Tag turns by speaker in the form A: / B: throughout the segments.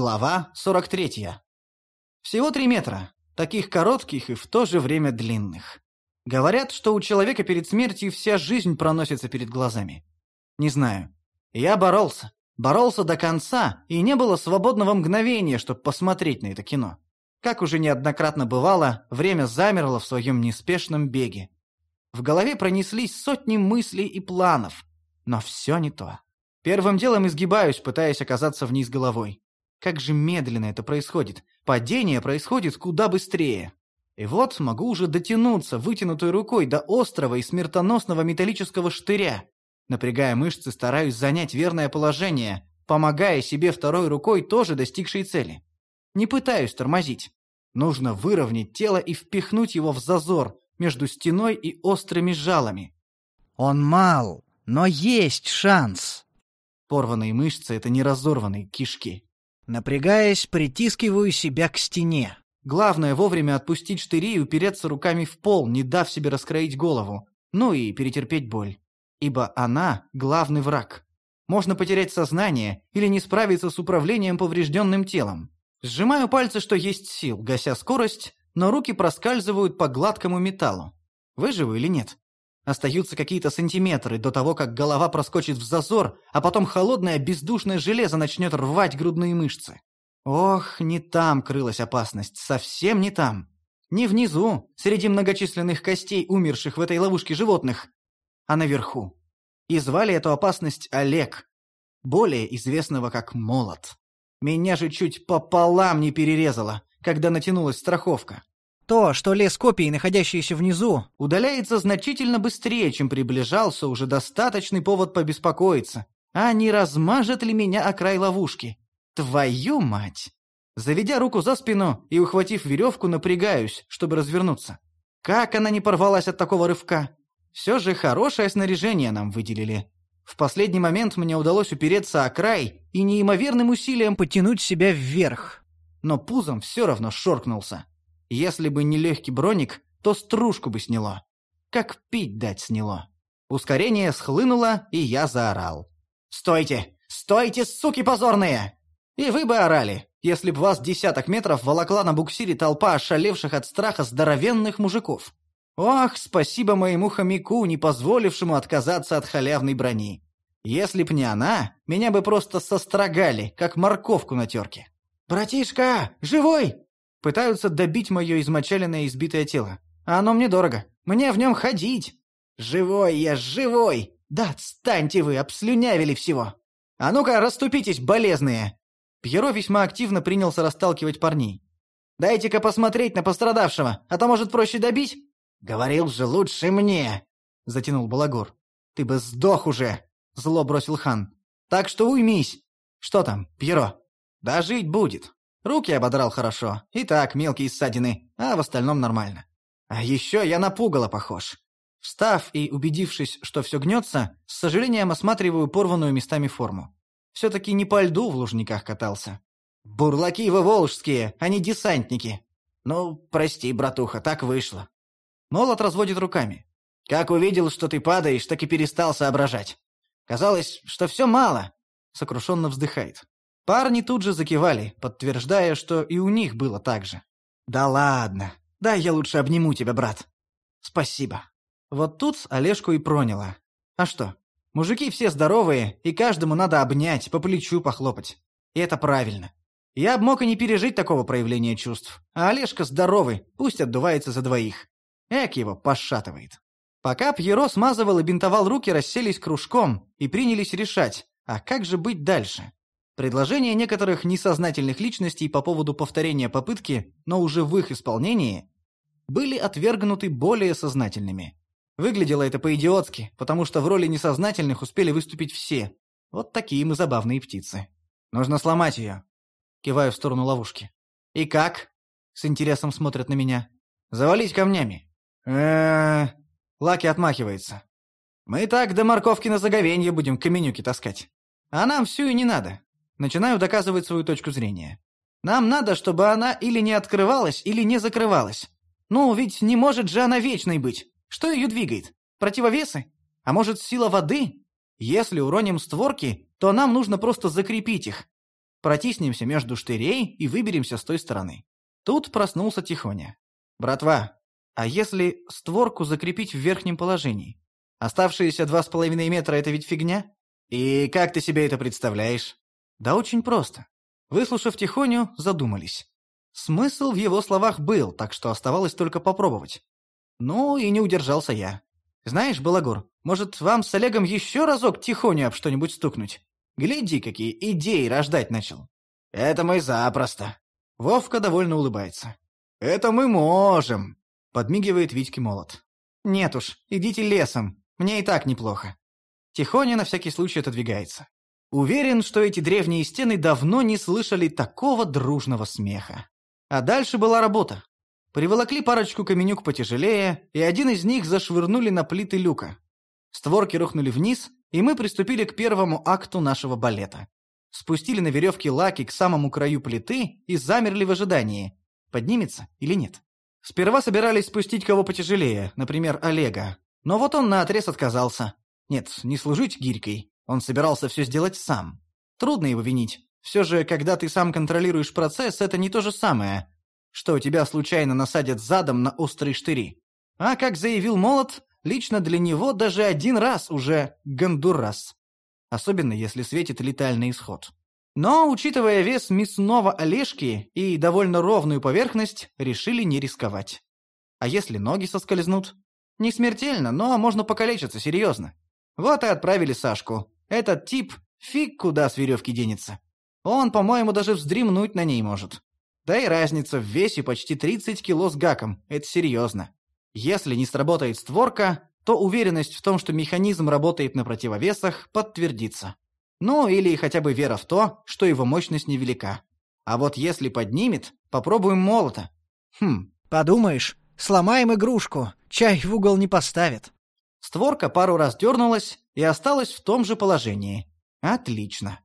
A: Глава 43. Всего три метра, таких коротких и в то же время длинных. Говорят, что у человека перед смертью вся жизнь проносится перед глазами. Не знаю. Я боролся. Боролся до конца, и не было свободного мгновения, чтобы посмотреть на это кино. Как уже неоднократно бывало, время замерло в своем неспешном беге. В голове пронеслись сотни мыслей и планов, но все не то. Первым делом изгибаюсь, пытаясь оказаться вниз головой. Как же медленно это происходит. Падение происходит куда быстрее. И вот могу уже дотянуться вытянутой рукой до острого и смертоносного металлического штыря. Напрягая мышцы, стараюсь занять верное положение, помогая себе второй рукой, тоже достигшей цели. Не пытаюсь тормозить. Нужно выровнять тело и впихнуть его в зазор между стеной и острыми жалами.
B: Он мал, но есть шанс.
A: Порванные мышцы — это не разорванные кишки.
B: Напрягаясь, притискиваю себя к стене.
A: Главное вовремя отпустить штыри и упереться руками в пол, не дав себе раскроить голову. Ну и перетерпеть боль. Ибо она — главный враг. Можно потерять сознание или не справиться с управлением поврежденным телом. Сжимаю пальцы, что есть сил, гася скорость, но руки проскальзывают по гладкому металлу. Выживу или нет? Остаются какие-то сантиметры до того, как голова проскочит в зазор, а потом холодное бездушное железо начнет рвать грудные мышцы. Ох, не там крылась опасность, совсем не там. Не внизу, среди многочисленных костей умерших в этой ловушке животных, а наверху. И звали эту опасность Олег, более известного как Молот. Меня же чуть пополам не перерезало, когда натянулась страховка.
B: То, что лес копий, находящиеся внизу,
A: удаляется значительно быстрее, чем приближался, уже достаточный повод побеспокоиться. А не размажет ли меня о край ловушки? Твою мать! Заведя руку за спину и ухватив веревку, напрягаюсь, чтобы развернуться. Как она не порвалась от такого рывка? Все же хорошее снаряжение нам выделили. В последний момент мне удалось упереться о край и неимоверным усилием
B: потянуть себя вверх.
A: Но пузом все равно шоркнулся. Если бы не легкий броник, то стружку бы сняло. Как пить дать сняло. Ускорение схлынуло, и я заорал. «Стойте! Стойте, суки позорные!» И вы бы орали, если б вас десяток метров волокла на буксире толпа ошалевших от страха здоровенных мужиков. Ох, спасибо моему хомяку, не позволившему отказаться от халявной брони. Если б не она, меня бы просто сострогали, как морковку на терке. «Братишка, живой!» Пытаются добить мое измочаленное избитое тело. А оно мне дорого. Мне в нем ходить. Живой я, живой! Да отстаньте вы, обслюнявили всего. А ну-ка, расступитесь, болезные!» Пьеро весьма активно принялся расталкивать парней. «Дайте-ка посмотреть на пострадавшего, а то, может, проще добить?» «Говорил же, лучше мне!» — затянул Балагур. «Ты бы сдох уже!» — зло бросил хан. «Так что уймись!» «Что там, Пьеро?» «Да жить будет!» Руки ободрал хорошо. И так, мелкие ссадины, а в остальном нормально. А еще я на пугало похож. Встав и убедившись, что все гнется, с сожалением осматриваю порванную местами форму. Все-таки не по льду в лужниках катался. Бурлаки вы волжские, а не десантники. Ну, прости, братуха, так вышло. Молот разводит руками. Как увидел, что ты падаешь, так и перестал соображать. Казалось, что все мало. Сокрушенно вздыхает. Парни тут же закивали, подтверждая, что и у них было так же. «Да ладно. Дай я лучше обниму тебя, брат. Спасибо». Вот тут Олежку и проняло. А что? Мужики все здоровые, и каждому надо обнять, по плечу похлопать. И это правильно. Я б мог и не пережить такого проявления чувств. А Олежка здоровый, пусть отдувается за двоих. Эк его пошатывает. Пока Пьеро смазывал и бинтовал руки, расселись кружком и принялись решать, а как же быть дальше? Предложения некоторых несознательных личностей по поводу повторения попытки, но уже в их исполнении, были отвергнуты более сознательными. Выглядело это по-идиотски, потому что в роли несознательных успели выступить все. Вот такие мы забавные птицы. Нужно сломать ее. Киваю в сторону ловушки. И как? С интересом смотрят на меня. Завалить камнями. э Лаки отмахивается. Мы так до морковки на заговенье будем каменюки таскать. А нам всю и не надо. Начинаю доказывать свою точку зрения. Нам надо, чтобы она или не открывалась, или не закрывалась. Ну, ведь не может же она вечной быть. Что ее двигает? Противовесы? А может, сила воды? Если уроним створки, то нам нужно просто закрепить их. Протиснемся между штырей и выберемся с той стороны. Тут проснулся Тихоня. «Братва, а если створку закрепить в верхнем положении? Оставшиеся два с половиной метра — это ведь фигня? И как ты себе это представляешь?» «Да очень просто». Выслушав Тихоню, задумались. Смысл в его словах был, так что оставалось только попробовать. Ну и не удержался я. «Знаешь, Балагур, может, вам с Олегом еще разок Тихоню об что-нибудь стукнуть? Гляди, какие идеи рождать начал». «Это мы запросто». Вовка довольно улыбается. «Это мы можем», — подмигивает Витьке молот. «Нет уж, идите лесом, мне и так неплохо». Тихоня на всякий случай отодвигается. Уверен, что эти древние стены давно не слышали такого дружного смеха. А дальше была работа. Приволокли парочку каменюк потяжелее, и один из них зашвырнули на плиты люка. Створки рухнули вниз, и мы приступили к первому акту нашего балета. Спустили на веревке лаки к самому краю плиты и замерли в ожидании, поднимется или нет. Сперва собирались спустить кого потяжелее, например, Олега. Но вот он наотрез отказался. Нет, не служить гирькой. Он собирался все сделать сам. Трудно его винить. Все же, когда ты сам контролируешь процесс, это не то же самое, что тебя случайно насадят задом на острые штыри. А как заявил Молот, лично для него даже один раз уже гондурас. Особенно, если светит летальный исход. Но, учитывая вес мясного Олежки и довольно ровную поверхность, решили не рисковать. А если ноги соскользнут? Не смертельно, но можно покалечиться серьезно. Вот и отправили Сашку. Этот тип фиг куда с веревки денется. Он, по-моему, даже вздремнуть на ней может. Да и разница в весе почти 30 кило с гаком. Это серьезно. Если не сработает створка, то уверенность в том, что механизм работает на противовесах, подтвердится. Ну, или хотя бы вера в то, что его мощность невелика. А вот если поднимет, попробуем молота.
B: Хм. Подумаешь, сломаем игрушку, чай в угол не поставит.
A: Створка пару раз дернулась и осталась в том же положении. Отлично.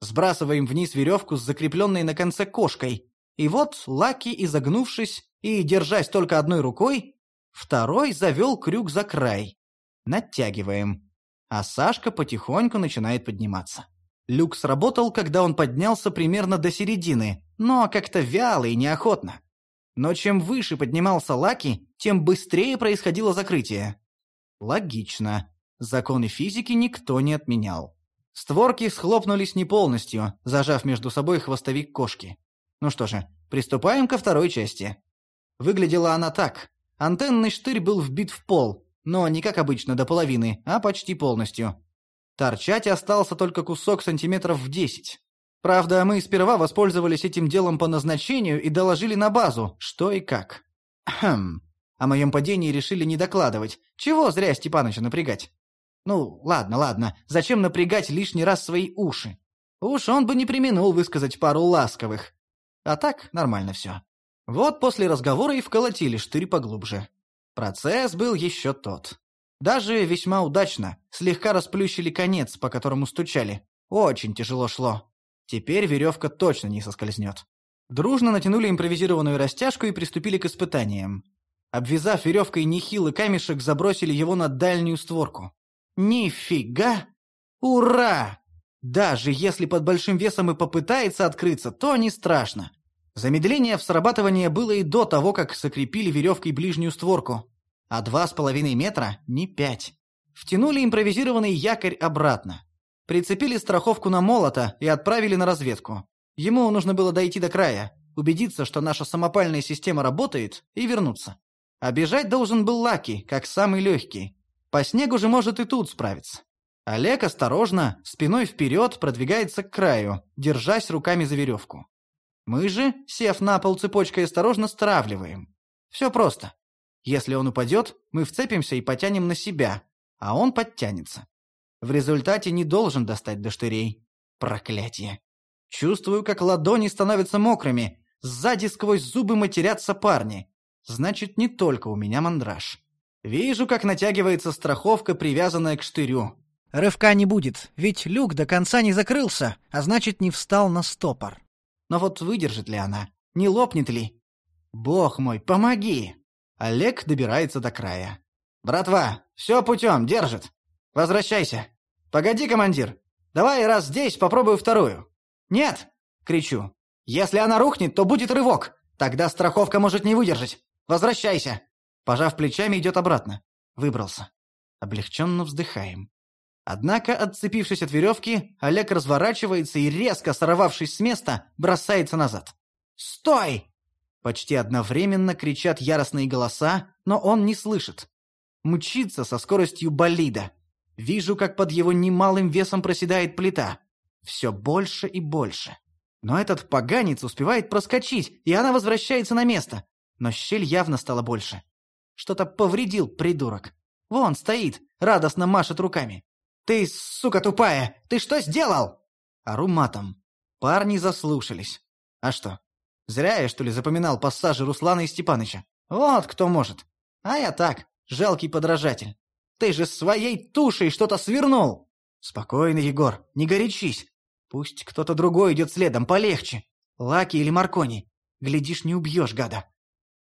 A: Сбрасываем вниз веревку с закрепленной на конце кошкой, и вот Лаки, изогнувшись и держась только одной рукой, второй завел крюк за край. Натягиваем. А Сашка потихоньку начинает подниматься. Люк сработал, когда он поднялся примерно до середины, но как-то вяло и неохотно. Но чем выше поднимался Лаки, тем быстрее происходило закрытие. Логично. Законы физики никто не отменял. Створки схлопнулись не полностью, зажав между собой хвостовик кошки. Ну что же, приступаем ко второй части. Выглядела она так. Антенный штырь был вбит в пол, но не как обычно до половины, а почти полностью. Торчать остался только кусок сантиметров в десять. Правда, мы сперва воспользовались этим делом по назначению и доложили на базу, что и как. Хм. О моем падении решили не докладывать. Чего зря Степаныча напрягать? Ну, ладно, ладно. Зачем напрягать лишний раз свои уши? Уж он бы не применул высказать пару ласковых. А так нормально все. Вот после разговора и вколотили штырь поглубже. Процесс был еще тот. Даже весьма удачно, слегка расплющили конец, по которому стучали. Очень тяжело шло. Теперь веревка точно не соскользнет. Дружно натянули импровизированную растяжку и приступили к испытаниям. Обвязав веревкой нехилый камешек, забросили его на дальнюю створку. Нифига! Ура! Даже если под большим весом и попытается открыться, то не страшно. Замедление в срабатывании было и до того, как закрепили веревкой ближнюю створку. А два с половиной метра — не пять. Втянули импровизированный якорь обратно. Прицепили страховку на молота и отправили на разведку. Ему нужно было дойти до края, убедиться, что наша самопальная система работает, и вернуться. А бежать должен был Лаки, как самый легкий. По снегу же может и тут справиться. Олег осторожно, спиной вперед, продвигается к краю, держась руками за веревку. Мы же, сев на пол цепочкой, осторожно стравливаем. Все просто. Если он упадет, мы вцепимся и потянем на себя, а он подтянется. В результате не должен достать до штырей. Проклятие. Чувствую, как ладони становятся мокрыми, сзади сквозь зубы матерятся парни. Значит, не только у меня мандраж. Вижу, как натягивается страховка, привязанная к штырю.
B: Рывка не будет, ведь люк до конца не закрылся, а значит, не встал на стопор.
A: Но вот выдержит ли она? Не лопнет ли? Бог мой, помоги! Олег добирается до края. «Братва, все путем, держит. Возвращайся. Погоди, командир. Давай раз здесь попробую вторую. Нет, Кричу. «Если она рухнет, то будет рывок. Тогда страховка может не выдержать. Возвращайся!» Пожав плечами, идет обратно. Выбрался. Облегченно вздыхаем. Однако, отцепившись от веревки, Олег разворачивается и, резко сорвавшись с места, бросается назад. «Стой!» Почти одновременно кричат яростные голоса, но он не слышит. Мчится со скоростью болида. Вижу, как под его немалым весом проседает плита. Все больше и больше. Но этот поганец успевает проскочить, и она возвращается на место. Но щель явно стала больше. Что-то повредил придурок. Вон стоит, радостно машет руками. «Ты, сука тупая, ты что сделал?» Ору матом. Парни заслушались. А что, зря я, что ли, запоминал пассажи Руслана и Степаныча? Вот кто может. А я так, жалкий подражатель. Ты же своей тушей что-то свернул!» «Спокойно, Егор, не горячись. Пусть кто-то другой идет следом, полегче. Лаки или Маркони. Глядишь, не убьешь гада.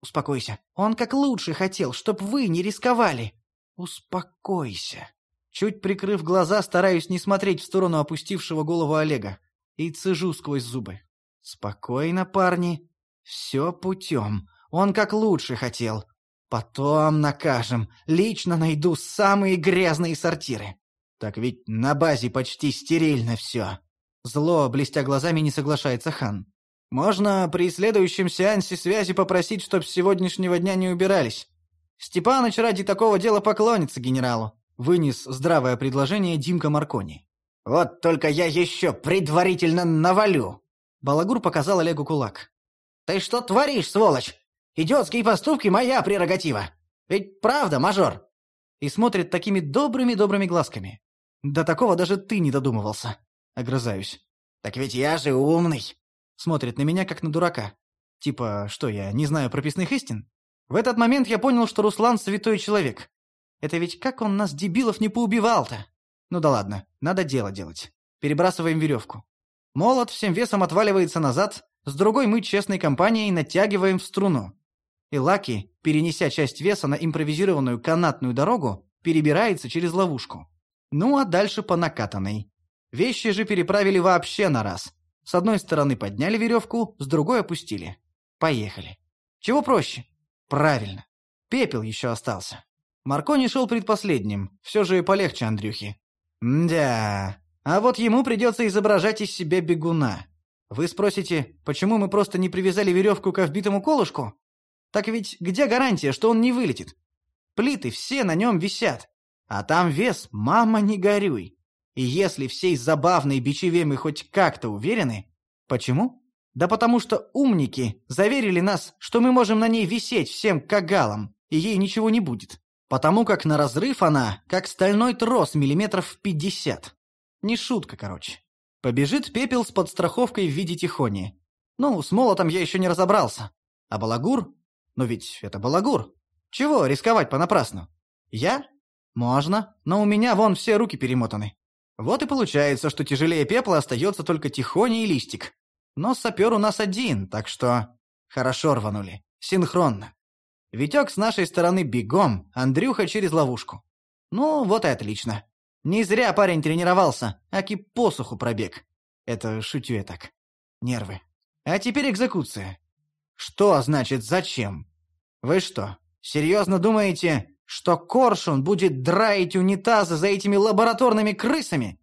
A: Успокойся. Он как лучше хотел, чтоб вы не рисковали. Успокойся. Чуть прикрыв глаза, стараюсь не смотреть в сторону опустившего голову Олега. И цежу сквозь зубы. Спокойно, парни. Все путем. Он как лучше хотел. Потом накажем. Лично найду самые грязные сортиры. Так ведь на базе почти стерильно все. Зло, блестя глазами, не соглашается хан. Можно при следующем сеансе связи попросить, чтоб с сегодняшнего дня не убирались. Степаныч ради такого дела поклонится генералу. Вынес здравое предложение Димка Маркони. «Вот только я еще предварительно навалю!» Балагур показал Олегу кулак. «Ты что творишь, сволочь? Идиотские поступки — моя прерогатива. Ведь правда, мажор?» И смотрит такими добрыми-добрыми глазками. До такого даже ты не додумывался. Огрызаюсь. «Так ведь я же умный!» Смотрит на меня, как на дурака. Типа, что я, не знаю прописных истин? В этот момент я понял, что Руслан святой человек. Это ведь как он нас, дебилов, не поубивал-то? Ну да ладно, надо дело делать. Перебрасываем веревку. Молот всем весом отваливается назад, с другой мы честной компанией натягиваем в струну. И Лаки, перенеся часть веса на импровизированную канатную дорогу, перебирается через ловушку. Ну а дальше по накатанной. Вещи же переправили вообще на раз. С одной стороны подняли веревку, с другой опустили. Поехали. Чего проще? Правильно. Пепел еще остался. Маркони шел предпоследним, все же полегче Андрюхи. Мдя, а вот ему придется изображать из себя бегуна. Вы спросите, почему мы просто не привязали веревку к вбитому колышку? Так ведь где гарантия, что он не вылетит? Плиты все на нем висят. А там вес, мама, не горюй. И если всей забавной бичеве мы хоть как-то уверены... Почему? Да потому что умники заверили нас, что мы можем на ней висеть всем кагалом, и ей ничего не будет. Потому как на разрыв она, как стальной трос миллиметров в пятьдесят. Не шутка, короче. Побежит пепел с подстраховкой в виде тихони. Ну, с молотом я еще не разобрался. А балагур? Ну ведь это балагур. Чего рисковать понапрасну? Я? Можно, но у меня вон все руки перемотаны. Вот и получается, что тяжелее пепла остается только Тихоня и Листик. Но сапер у нас один, так что... Хорошо рванули. Синхронно. Витек с нашей стороны бегом, Андрюха через ловушку. Ну, вот и отлично. Не зря парень тренировался, аки посуху пробег. Это шутю я так. Нервы. А теперь экзекуция. Что значит зачем? Вы что, серьезно думаете, что Коршун будет драить унитазы за этими лабораторными крысами?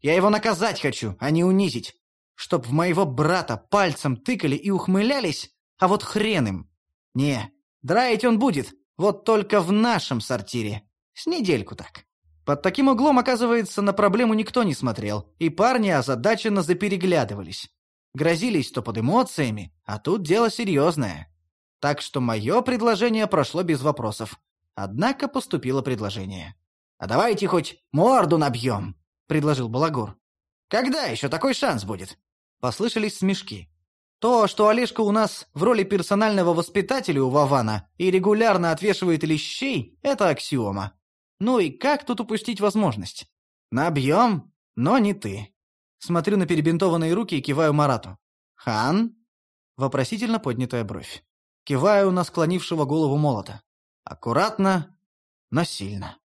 A: Я его наказать хочу, а не унизить. Чтоб в моего брата пальцем тыкали и ухмылялись, а вот хрен им. Не, драить он будет, вот только в нашем сортире. С недельку так. Под таким углом, оказывается, на проблему никто не смотрел, и парни озадаченно запереглядывались. Грозились то под эмоциями, а тут дело серьезное. Так что мое предложение прошло без вопросов. Однако поступило предложение. «А давайте хоть морду набьем», — предложил Балагур. «Когда еще такой шанс будет?» Послышались смешки. То, что Олежка у нас в роли персонального воспитателя у Вована и регулярно отвешивает лещей, это аксиома. Ну и как тут упустить возможность? Набьем, но не ты. Смотрю на перебинтованные руки и киваю Марату. «Хан?» Вопросительно поднятая бровь. Киваю на склонившего голову молота. Аккуратно, но сильно.